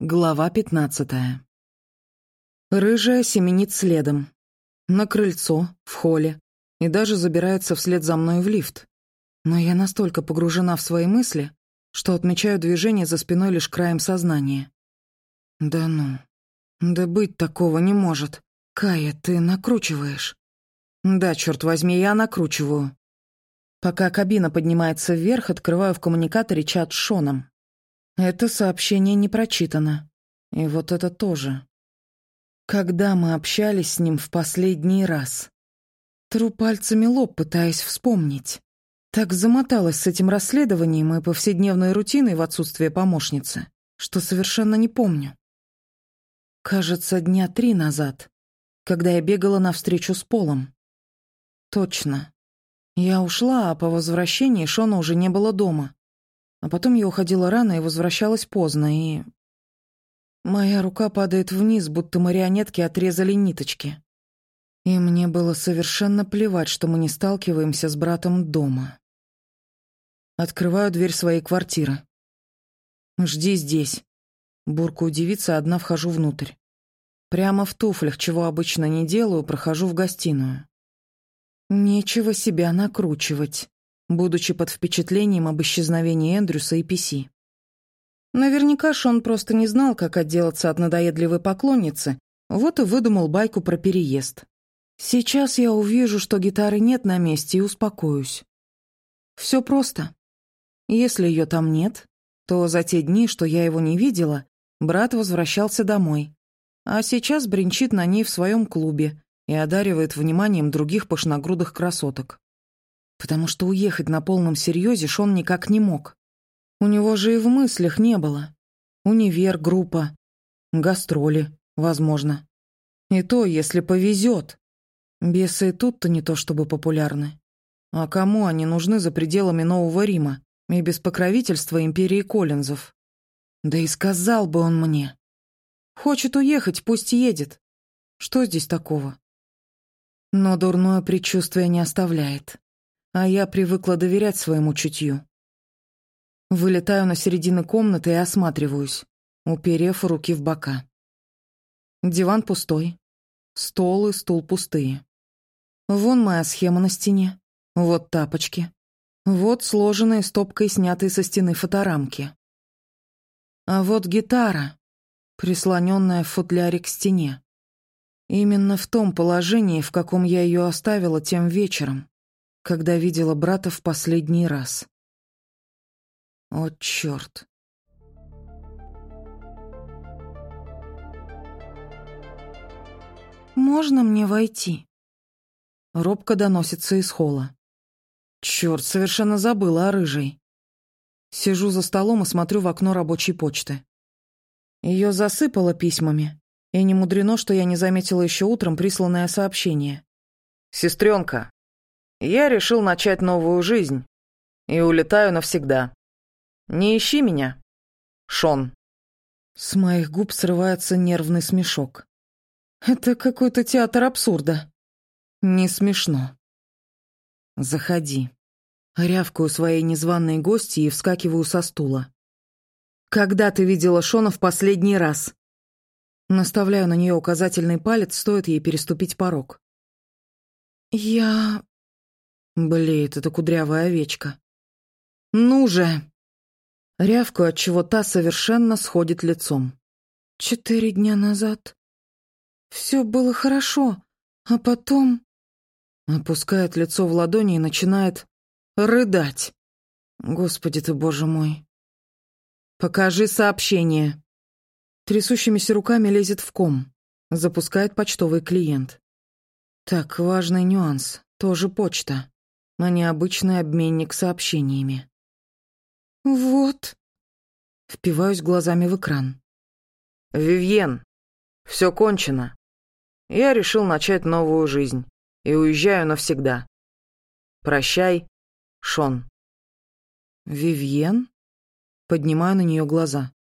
Глава пятнадцатая. Рыжая семенит следом. На крыльцо, в холле, и даже забирается вслед за мной в лифт. Но я настолько погружена в свои мысли, что отмечаю движение за спиной лишь краем сознания. Да ну, да быть такого не может. Кая, ты накручиваешь. Да, черт возьми, я накручиваю. Пока кабина поднимается вверх, открываю в коммуникаторе чат с Шоном. Это сообщение не прочитано. И вот это тоже. Когда мы общались с ним в последний раз? Тру пальцами лоб, пытаясь вспомнить. Так замоталась с этим расследованием и повседневной рутиной в отсутствие помощницы, что совершенно не помню. Кажется, дня три назад, когда я бегала навстречу с Полом. Точно. Я ушла, а по возвращении Шона уже не было дома. А потом я уходила рано и возвращалась поздно, и... Моя рука падает вниз, будто марионетки отрезали ниточки. И мне было совершенно плевать, что мы не сталкиваемся с братом дома. Открываю дверь своей квартиры. «Жди здесь». Бурку девица, одна вхожу внутрь. Прямо в туфлях, чего обычно не делаю, прохожу в гостиную. Нечего себя накручивать будучи под впечатлением об исчезновении Эндрюса и Писи. Наверняка Шон просто не знал, как отделаться от надоедливой поклонницы, вот и выдумал байку про переезд. Сейчас я увижу, что гитары нет на месте, и успокоюсь. Все просто. Если ее там нет, то за те дни, что я его не видела, брат возвращался домой, а сейчас бренчит на ней в своем клубе и одаривает вниманием других пышногрудых красоток потому что уехать на полном серьезе Шон никак не мог. У него же и в мыслях не было. Универ, группа, гастроли, возможно. И то, если повезет. Бесы и тут-то не то чтобы популярны. А кому они нужны за пределами Нового Рима и без покровительства империи Коллинзов? Да и сказал бы он мне. Хочет уехать, пусть едет. Что здесь такого? Но дурное предчувствие не оставляет а я привыкла доверять своему чутью. Вылетаю на середину комнаты и осматриваюсь, уперев руки в бока. Диван пустой, стол и стул пустые. Вон моя схема на стене, вот тапочки, вот сложенные стопкой снятые со стены фоторамки. А вот гитара, прислоненная в футляре к стене. Именно в том положении, в каком я ее оставила тем вечером когда видела брата в последний раз. О, черт. «Можно мне войти?» Робко доносится из холла. Черт, совершенно забыла о рыжей. Сижу за столом и смотрю в окно рабочей почты. Ее засыпало письмами, и не мудрено, что я не заметила еще утром присланное сообщение. «Сестренка, я решил начать новую жизнь и улетаю навсегда. Не ищи меня, Шон. С моих губ срывается нервный смешок. Это какой-то театр абсурда. Не смешно. Заходи. Рявкаю своей незваной гости и вскакиваю со стула. Когда ты видела Шона в последний раз? Наставляю на нее указательный палец, стоит ей переступить порог. Я... Блеет эта кудрявая овечка. «Ну же!» Рявку, от чего та совершенно сходит лицом. «Четыре дня назад. Все было хорошо, а потом...» Опускает лицо в ладони и начинает рыдать. «Господи ты, боже мой!» «Покажи сообщение!» Трясущимися руками лезет в ком. Запускает почтовый клиент. Так, важный нюанс. Тоже почта а не обычный обменник сообщениями. «Вот». Впиваюсь глазами в экран. «Вивьен, все кончено. Я решил начать новую жизнь и уезжаю навсегда. Прощай, Шон». «Вивьен?» Поднимаю на нее глаза.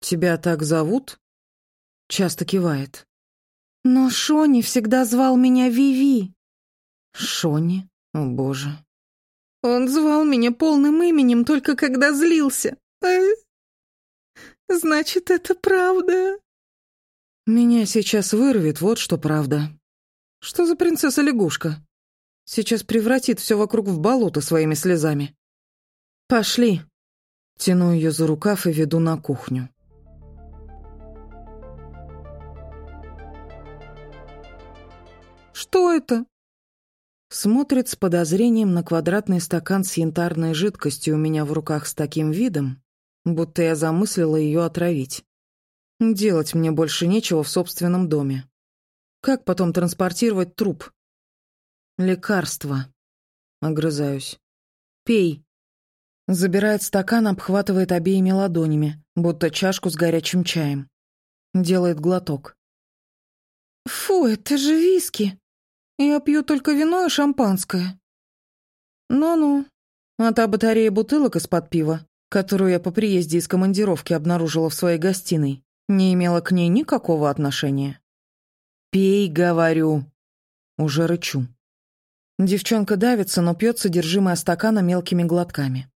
«Тебя так зовут?» Часто кивает. «Но Шони всегда звал меня Виви». «Шони?» О, боже. Он звал меня полным именем только когда злился. Э? Значит, это правда. Меня сейчас вырвет, вот что правда. Что за принцесса-лягушка? Сейчас превратит все вокруг в болото своими слезами. Пошли. Тяну ее за рукав и веду на кухню. Что это? Смотрит с подозрением на квадратный стакан с янтарной жидкостью у меня в руках с таким видом, будто я замыслила ее отравить. Делать мне больше нечего в собственном доме. Как потом транспортировать труп? Лекарство. Огрызаюсь. Пей. Забирает стакан, обхватывает обеими ладонями, будто чашку с горячим чаем. Делает глоток. «Фу, это же виски!» Я пью только вино и шампанское. Ну-ну. А та батарея бутылок из-под пива, которую я по приезде из командировки обнаружила в своей гостиной, не имела к ней никакого отношения. «Пей, говорю!» Уже рычу. Девчонка давится, но пьет содержимое стакана мелкими глотками.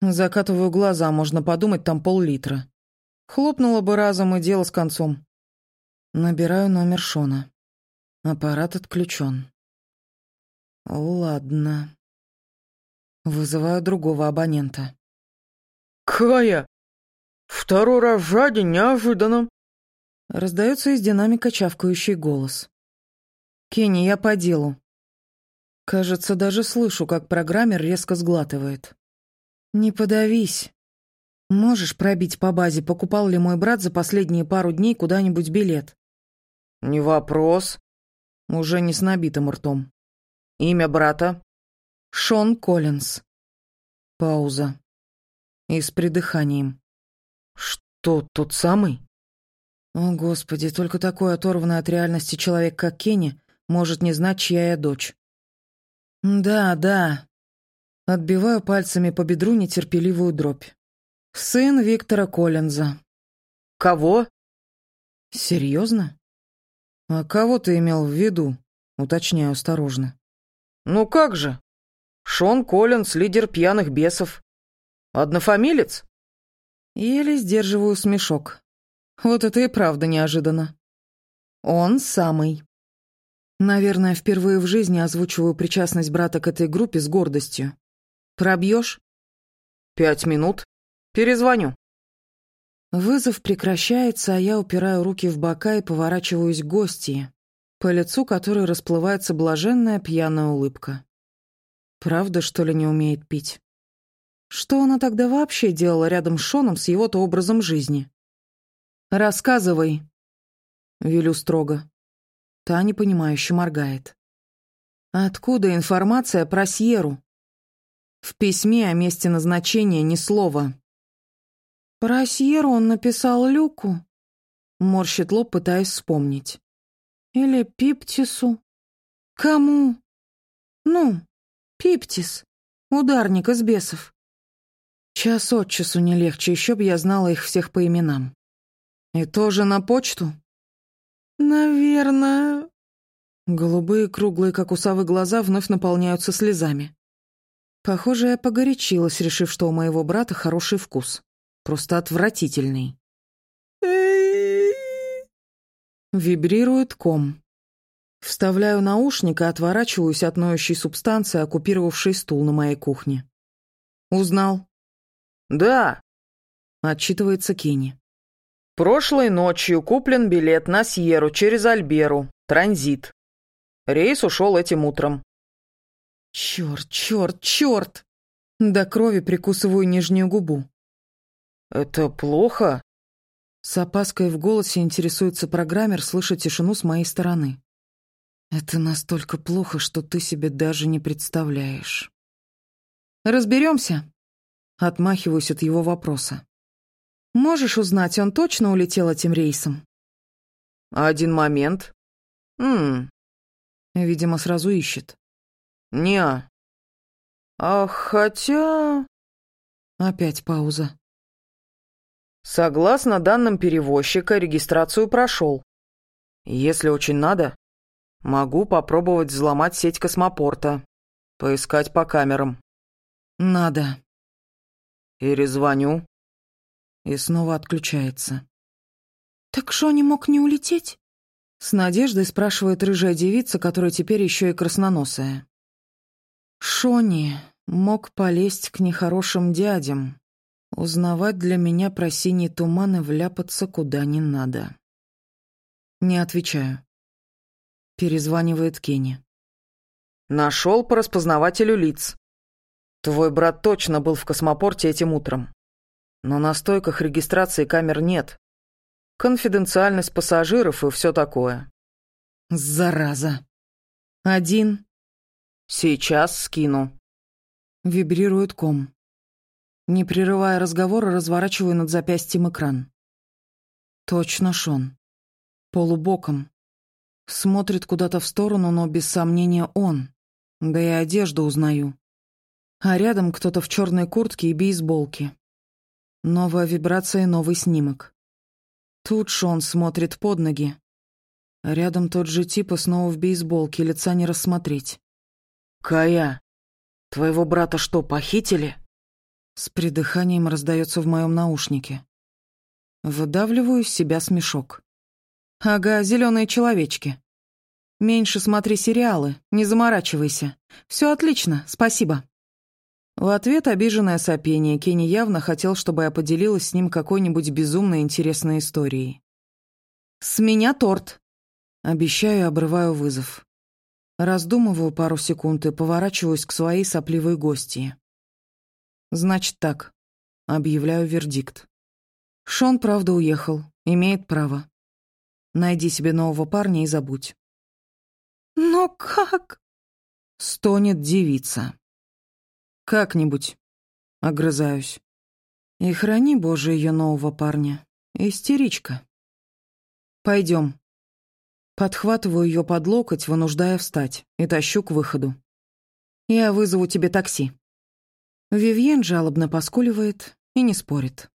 Закатываю глаза, можно подумать, там пол-литра. Хлопнула бы разом и дело с концом. Набираю номер Шона. Аппарат отключен. Ладно. Вызываю другого абонента. «Кая! Второй раз за день неожиданно!» Раздается из динамика чавкающий голос. «Кенни, я по делу». Кажется, даже слышу, как программер резко сглатывает. «Не подавись. Можешь пробить по базе, покупал ли мой брат за последние пару дней куда-нибудь билет?» «Не вопрос», уже не с набитым ртом. Имя брата? Шон Коллинз. Пауза. И с придыханием. Что, тот самый? О, Господи, только такой оторванный от реальности человек, как Кенни, может не знать, чья я дочь. Да, да. Отбиваю пальцами по бедру нетерпеливую дробь. Сын Виктора Коллинза. Кого? Серьезно? «А кого ты имел в виду?» — уточняю осторожно. «Ну как же? Шон Коллинс, лидер пьяных бесов. Однофамилец?» Еле сдерживаю смешок. Вот это и правда неожиданно. Он самый. Наверное, впервые в жизни озвучиваю причастность брата к этой группе с гордостью. Пробьешь? Пять минут. Перезвоню. Вызов прекращается, а я упираю руки в бока и поворачиваюсь к гостье, по лицу которой расплывается блаженная пьяная улыбка. Правда, что ли, не умеет пить? Что она тогда вообще делала рядом с Шоном с его-то образом жизни? «Рассказывай», — велю строго. Та непонимающе моргает. «Откуда информация про Сьеру?» В письме о месте назначения ни слова. «Про Сьеру он написал Люку?» Морщит лоб, пытаясь вспомнить. «Или Пиптису?» «Кому?» «Ну, Пиптис, ударник из бесов». Час от часу не легче, еще б я знала их всех по именам. «И тоже на почту?» «Наверное...» Голубые, круглые, как у совы, глаза вновь наполняются слезами. Похоже, я погорячилась, решив, что у моего брата хороший вкус. Просто отвратительный. Вибрирует ком. Вставляю наушник и отворачиваюсь от ноющей субстанции, оккупировавшей стул на моей кухне. «Узнал?» «Да», — отчитывается Кенни. «Прошлой ночью куплен билет на Сьеру через Альберу. Транзит. Рейс ушел этим утром». «Черт, черт, черт!» До крови прикусываю нижнюю губу. «Это плохо?» С опаской в голосе интересуется программер, слыша тишину с моей стороны. «Это настолько плохо, что ты себе даже не представляешь». «Разберемся?» Отмахиваюсь от его вопроса. «Можешь узнать, он точно улетел этим рейсом?» «Один момент. Ммм...» Видимо, сразу ищет. «Не. А хотя...» Опять пауза. Согласно данным перевозчика, регистрацию прошел. Если очень надо, могу попробовать взломать сеть космопорта, поискать по камерам. Надо. Перезвоню. и снова отключается. «Так что не мог не улететь?» С надеждой спрашивает рыжая девица, которая теперь еще и красноносая. Шони мог полезть к нехорошим дядям, узнавать для меня про синий туман и вляпаться куда не надо. Не отвечаю. Перезванивает Кенни. Нашел по распознавателю лиц. Твой брат точно был в космопорте этим утром. Но на стойках регистрации камер нет. Конфиденциальность пассажиров и все такое. Зараза. Один. Сейчас скину. Вибрирует ком. Не прерывая разговора, разворачиваю над запястьем экран. Точно Шон. Полубоком. Смотрит куда-то в сторону, но без сомнения он. Да и одежду узнаю. А рядом кто-то в черной куртке и бейсболке. Новая вибрация и новый снимок. Тут Шон смотрит под ноги. Рядом тот же тип снова в бейсболке, лица не рассмотреть. «Кая, твоего брата что, похитили?» С придыханием раздается в моем наушнике. Выдавливаю из себя смешок. Ага, зеленые человечки. Меньше смотри сериалы, не заморачивайся. Все отлично, спасибо. В ответ обиженное сопение Кенни явно хотел, чтобы я поделилась с ним какой-нибудь безумно интересной историей. «С меня торт!» Обещаю, обрываю вызов. Раздумываю пару секунд и поворачиваюсь к своей сопливой гостье. «Значит так», — объявляю вердикт. Шон, правда, уехал, имеет право. Найди себе нового парня и забудь. «Но как?» — стонет девица. «Как-нибудь», — огрызаюсь. «И храни, Боже, ее нового парня. Истеричка». «Пойдем». Подхватываю ее под локоть, вынуждая встать, и тащу к выходу. «Я вызову тебе такси». Вивьен жалобно поскуливает и не спорит.